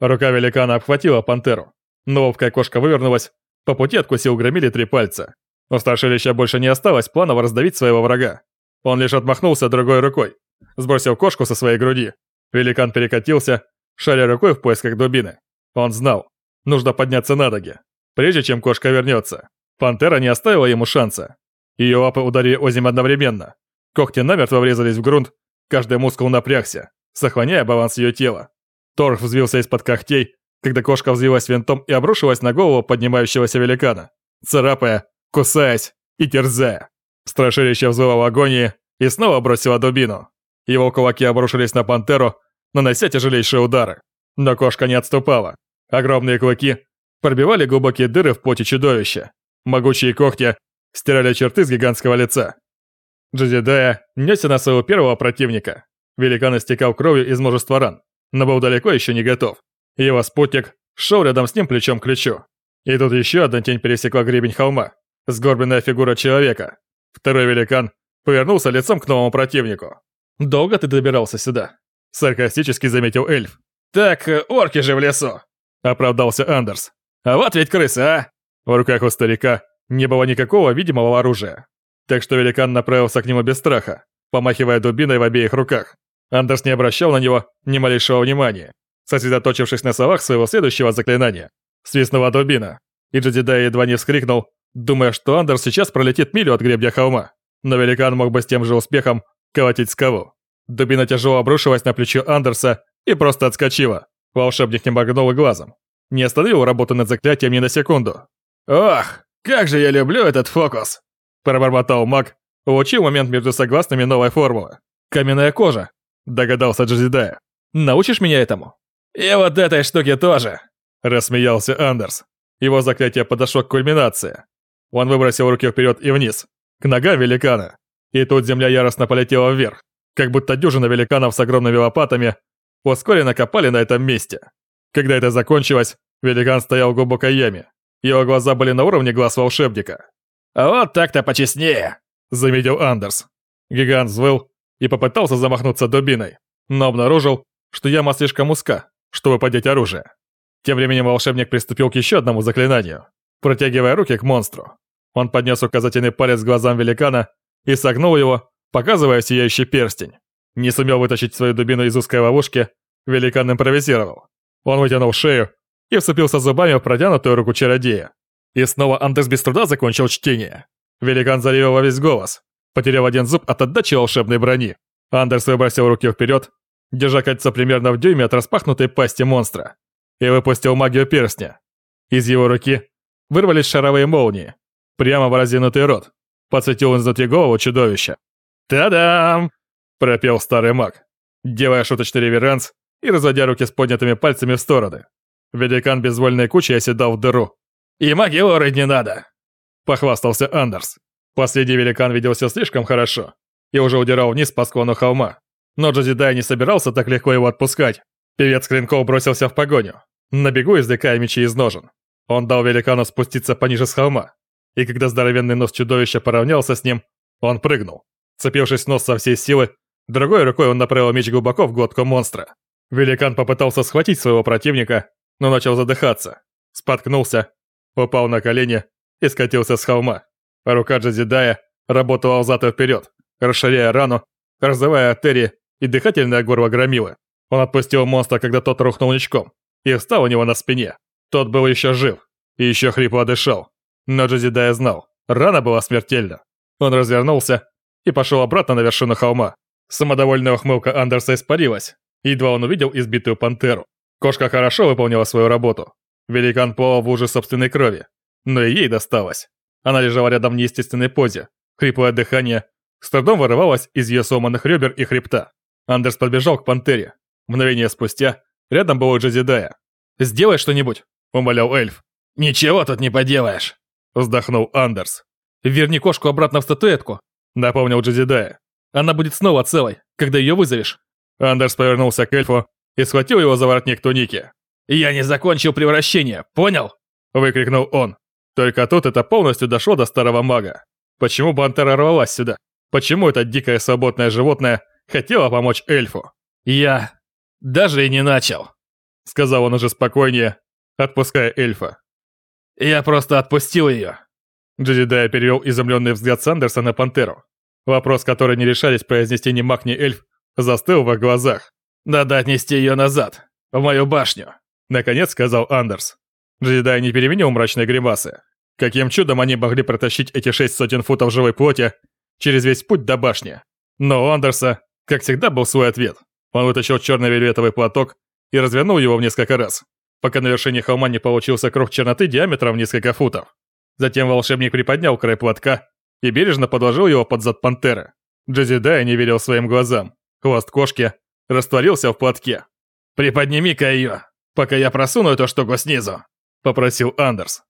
Рука великана обхватила пантеру. Но ловкая кошка вывернулась, по пути откусил громили три пальца. У страшилища больше не осталось планов раздавить своего врага. Он лишь отмахнулся другой рукой, сбросил кошку со своей груди. Великан перекатился, шаря рукой в поисках дубины. Он знал, нужно подняться на ноги, прежде чем кошка вернется. Пантера не оставила ему шанса. Ее лапы ударили озим одновременно. Когти намертво врезались в грунт, каждый мускул напрягся, сохраняя баланс ее тела. Торг взвился из-под когтей, когда кошка взвилась винтом и обрушилась на голову поднимающегося великана, царапая, кусаясь и терзая. Страшилище взвыло в агонии и снова бросило дубину. Его кулаки обрушились на пантеру, нанося тяжелейшие удары. Но кошка не отступала. Огромные клыки пробивали глубокие дыры в плоти чудовища. Могучие когти стирали черты с гигантского лица. Джедидая несся на своего первого противника. Великан истекал кровью из множества ран, но был далеко еще не готов. Его спутник шел рядом с ним плечом к плечу. И тут еще одна тень пересекла гребень холма. Сгорбленная фигура человека. Второй великан повернулся лицом к новому противнику. «Долго ты добирался сюда?» Саркастически заметил эльф. «Так, э, орки же в лесу!» Оправдался Андерс. «А вот ведь крысы, а!» В руках у старика не было никакого видимого оружия. Так что великан направился к нему без страха, помахивая дубиной в обеих руках. Андерс не обращал на него ни малейшего внимания, сосредоточившись на словах своего следующего заклинания. Свистнула дубина, и Джедидай едва не вскрикнул, думая, что Андерс сейчас пролетит милю от гребня холма. Но великан мог бы с тем же успехом колотить скалу. Дубина тяжело обрушилась на плечо Андерса и просто отскочила. Волшебник не моргнул глазом. Не остановил работу над заклятием ни на секунду. «Ох, как же я люблю этот фокус!» Пробормотал маг, улучил момент между согласными новой формулы. «Каменная кожа», догадался Джезидая. «Научишь меня этому?» «И вот этой штуке тоже!» Рассмеялся Андерс. Его заклятие подошло к кульминации. Он выбросил руки вперед и вниз, к ногам великана. И тут земля яростно полетела вверх, как будто дюжина великанов с огромными лопатами ускоренно копали на этом месте. Когда это закончилось, великан стоял в глубокой яме. Его глаза были на уровне глаз волшебника. «А вот так-то почестнее», — заметил Андерс. Гигант взвыл и попытался замахнуться дубиной, но обнаружил, что яма слишком узка, чтобы поднять оружие. Тем временем волшебник приступил к еще одному заклинанию, протягивая руки к монстру. Он поднес указательный палец к глазам великана и согнул его, показывая сияющий перстень. Не сумел вытащить свою дубину из узкой ловушки, великан импровизировал. Он вытянул шею и вцепился зубами в протянутую руку чародея. И снова Андес без труда закончил чтение. Великан заревел во весь голос, потеряв один зуб от отдачи волшебной брони. Андерс выбросил руки вперед, держа кольцо примерно в дюйме от распахнутой пасти монстра, и выпустил магию перстня. Из его руки вырвались шаровые молнии, прямо в разинутый рот, подсветил изнутри голову чудовища. «Та-дам!» – пропел старый маг, делая шуточный реверанс и разводя руки с поднятыми пальцами в стороны. Великан безвольной кучей оседал в дыру. «И магиоры не надо!» – похвастался Андерс. Последний великан видел все слишком хорошо и уже удирал вниз по склону холма. Но Джозидай не собирался так легко его отпускать. Певец Клинков бросился в погоню, на бегу извлекая мечи из ножен. Он дал великану спуститься пониже с холма, и когда здоровенный нос чудовища поравнялся с ним, он прыгнул. Цепившись нос со всей силы, другой рукой он направил меч глубоко в глотку монстра. Великан попытался схватить своего противника, но начал задыхаться. Споткнулся, упал на колени и скатился с холма. Рука Джазидая работала взад и вперед, расширяя рану, разрывая артерии и дыхательное горло громилы. Он отпустил монстра, когда тот рухнул ничком, и встал у него на спине. Тот был еще жив и еще хрипло дышал. Но Джазидая знал, рана была смертельна. Он развернулся и пошел обратно на вершину холма. Самодовольная ухмылка Андерса испарилась, едва он увидел избитую пантеру. Кошка хорошо выполнила свою работу. Великан плавал в луже собственной крови, но и ей досталось. Она лежала рядом в неестественной позе. Хриплое дыхание с трудом вырывалось из ее сломанных ребер и хребта. Андерс подбежал к пантере. Мгновение спустя рядом был Джазидая. «Сделай что-нибудь», — умолял эльф. «Ничего тут не поделаешь», — вздохнул Андерс. «Верни кошку обратно в статуэтку», — напомнил Джазидая. «Она будет снова целой, когда ее вызовешь». Андерс повернулся к эльфу и схватил его за воротник туники. «Я не закончил превращение, понял?» – выкрикнул он. Только тут это полностью дошло до старого мага. Почему Бантера рвалась сюда? Почему это дикое свободное животное хотело помочь эльфу? «Я даже и не начал», – сказал он уже спокойнее, отпуская эльфа. «Я просто отпустил ее». Джедидая перевел изумленный взгляд Сандерса на пантеру. Вопрос, который не решались произнести ни маг, ни эльф, застыл в их глазах. «Надо отнести ее назад, в мою башню», — наконец сказал Андерс. Джедай не переменил мрачной гримасы. Каким чудом они могли протащить эти шесть сотен футов живой плоти через весь путь до башни? Но у Андерса, как всегда, был свой ответ. Он вытащил черный вельветовый платок и развернул его в несколько раз, пока на вершине холма не получился круг черноты диаметром в несколько футов. Затем волшебник приподнял край платка и бережно подложил его под зад пантеры. Джезидая не верил своим глазам. Хвост кошки растворился в платке. «Приподними-ка ее, пока я просуну эту штуку снизу», — попросил Андерс.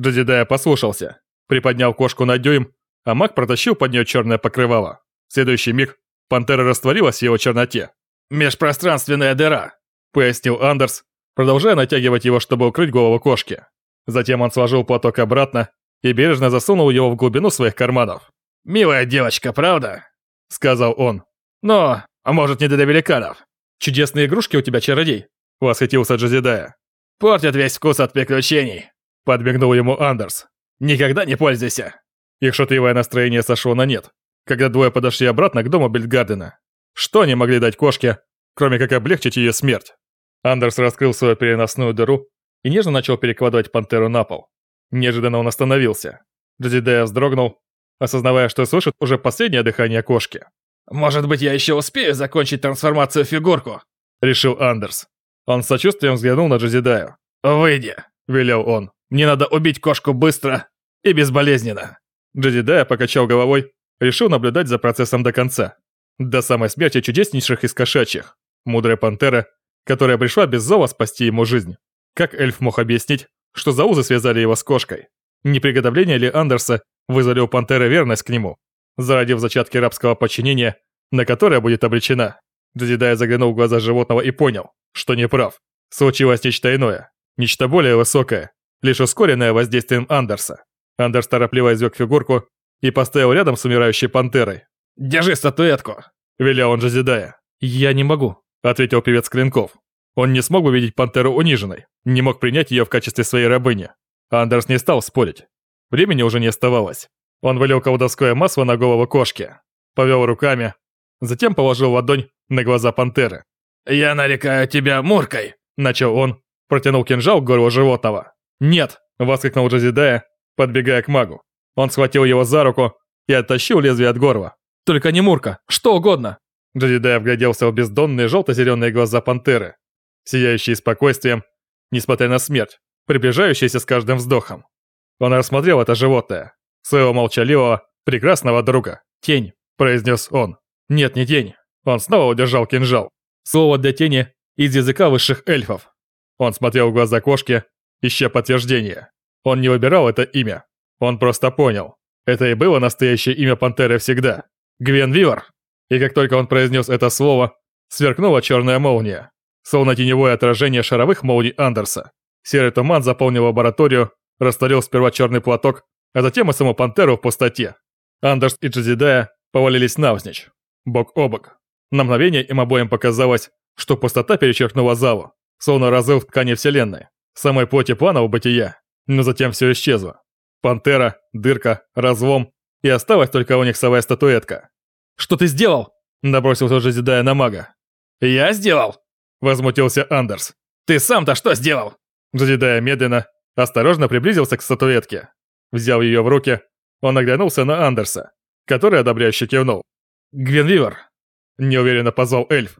Джедидая послушался, приподнял кошку на дюйм, а маг протащил под нее черное покрывало. В следующий миг пантера растворилась в его черноте. «Межпространственная дыра», — пояснил Андерс, продолжая натягивать его, чтобы укрыть голову кошки. Затем он сложил платок обратно и бережно засунул его в глубину своих карманов. «Милая девочка, правда?» — сказал он. «Но, а может, не до великанов?» «Чудесные игрушки у тебя, чародей!» — восхитился Джазидая. «Портят весь вкус от приключений!» — подмигнул ему Андерс. «Никогда не пользуйся!» Их шутливое настроение сошло на нет, когда двое подошли обратно к дому Бельгардена. Что они могли дать кошке, кроме как облегчить ее смерть? Андерс раскрыл свою переносную дыру и нежно начал перекладывать пантеру на пол. Неожиданно он остановился. Джедидея вздрогнул, осознавая, что слышит уже последнее дыхание кошки. «Может быть, я еще успею закончить трансформацию в фигурку?» — решил Андерс. Он с сочувствием взглянул на Джезидаю. «Выйди», — велел он. «Мне надо убить кошку быстро и безболезненно». Джедидая покачал головой, решил наблюдать за процессом до конца. До самой смерти чудеснейших из кошачьих. Мудрая пантера, которая пришла без зова спасти ему жизнь. Как эльф мог объяснить, что за узы связали его с кошкой? Не приготовление ли Андерса вызвали у пантеры верность к нему, зародив зачатки рабского подчинения, на которое будет обречена? Джедидая заглянул в глаза животного и понял, что не прав. Случилось нечто иное, нечто более высокое, лишь ускоренное воздействием Андерса. Андерс торопливо извлек фигурку и поставил рядом с умирающей пантерой. «Держи статуэтку!» – велел он Джезидая. «Я не могу», – ответил певец Клинков. Он не смог увидеть пантеру униженной, не мог принять ее в качестве своей рабыни. Андерс не стал спорить. Времени уже не оставалось. Он вылил колдовское масло на голову кошки, повел руками, затем положил ладонь на глаза пантеры. «Я нарекаю тебя Муркой», — начал он, протянул кинжал к горлу животного. «Нет!» — воскликнул Джазидая, подбегая к магу. Он схватил его за руку и оттащил лезвие от горла. «Только не Мурка, что угодно!» Джазидая вгляделся в бездонные желто-зеленые глаза пантеры, сияющие спокойствием, несмотря на смерть, приближающаяся с каждым вздохом. Он рассмотрел это животное, своего молчаливого, прекрасного друга. «Тень», — произнес он. «Нет, не тень». Он снова удержал кинжал. Слово для тени из языка высших эльфов. Он смотрел в глаза кошки, ища подтверждение. Он не выбирал это имя. Он просто понял. Это и было настоящее имя пантеры всегда. Гвен Вивер. И как только он произнес это слово, сверкнула черная молния словно теневое отражение шаровых молний Андерса. Серый туман заполнил лабораторию, растворил сперва черный платок, а затем и саму пантеру в пустоте. Андерс и Джезидая повалились навзничь, бок о бок. На мгновение им обоим показалось, что пустота перечеркнула залу, словно разрыв в ткани вселенной, самой плоти планов бытия, но затем все исчезло. Пантера, дырка, разлом, и осталась только у них совая статуэтка. «Что ты сделал?» – набросился Джезидая на мага. «Я сделал?» Возмутился Андерс. «Ты сам-то что сделал?» Задедая медленно, осторожно приблизился к статуэтке. Взяв ее в руки, он оглянулся на Андерса, который одобряюще кивнул. «Гвенвивер!» – неуверенно позвал эльф.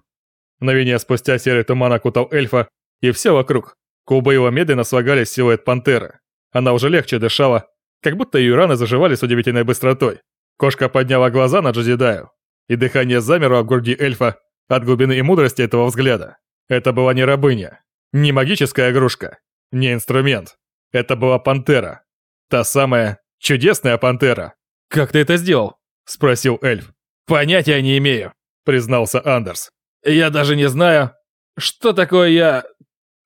Мгновение спустя серый туман окутал эльфа, и все вокруг. Его медленно свагались в силуэт пантеры. Она уже легче дышала, как будто ее раны заживали с удивительной быстротой. Кошка подняла глаза на Джазидаю, и дыхание замерло в груди эльфа от глубины и мудрости этого взгляда. Это была не рабыня, не магическая игрушка, не инструмент. Это была пантера. Та самая чудесная пантера. «Как ты это сделал?» – спросил эльф. «Понятия не имею», – признался Андерс. «Я даже не знаю, что такое я...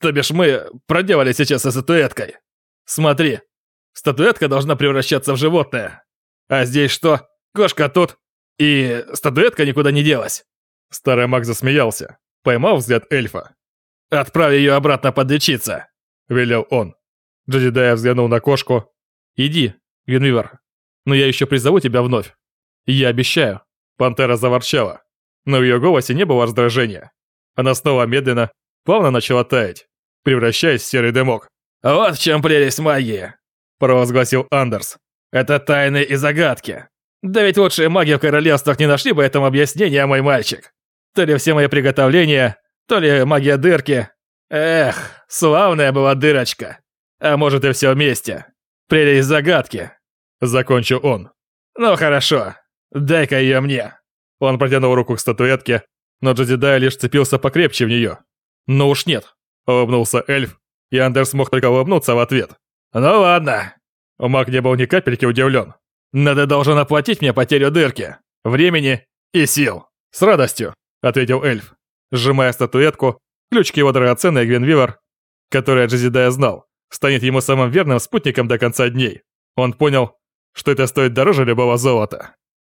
То бишь мы проделали сейчас со статуэткой. Смотри, статуэтка должна превращаться в животное. А здесь что? Кошка тут, и статуэтка никуда не делась». Старый маг засмеялся поймав взгляд эльфа. Отправь ее обратно подлечиться!» — велел он. Джедидая взглянул на кошку. «Иди, Гвинвивер, но я еще призову тебя вновь. Я обещаю». Пантера заворчала, но в ее голосе не было раздражения. Она снова медленно, плавно начала таять, превращаясь в серый дымок. «Вот в чем прелесть магии!» – провозгласил Андерс. «Это тайны и загадки. Да ведь лучшие маги в королевствах не нашли бы этому объяснения, мой мальчик. То ли все мои приготовления, то ли магия дырки. Эх, славная была дырочка. А может и все вместе. Прелесть загадки. Закончил он. Ну хорошо, дай-ка ее мне. Он протянул руку к статуэтке, но Джедидай лишь цепился покрепче в нее. Ну уж нет. Улыбнулся эльф, и Андерс мог только улыбнуться в ответ. Ну ладно. Маг не был ни капельки удивлен. Но ты должен оплатить мне потерю дырки, времени и сил. С радостью, ответил эльф, сжимая статуэтку, ключ к его драгоценной Гвинвивер, которая Джезидая знал, станет ему самым верным спутником до конца дней. Он понял, что это стоит дороже любого золота.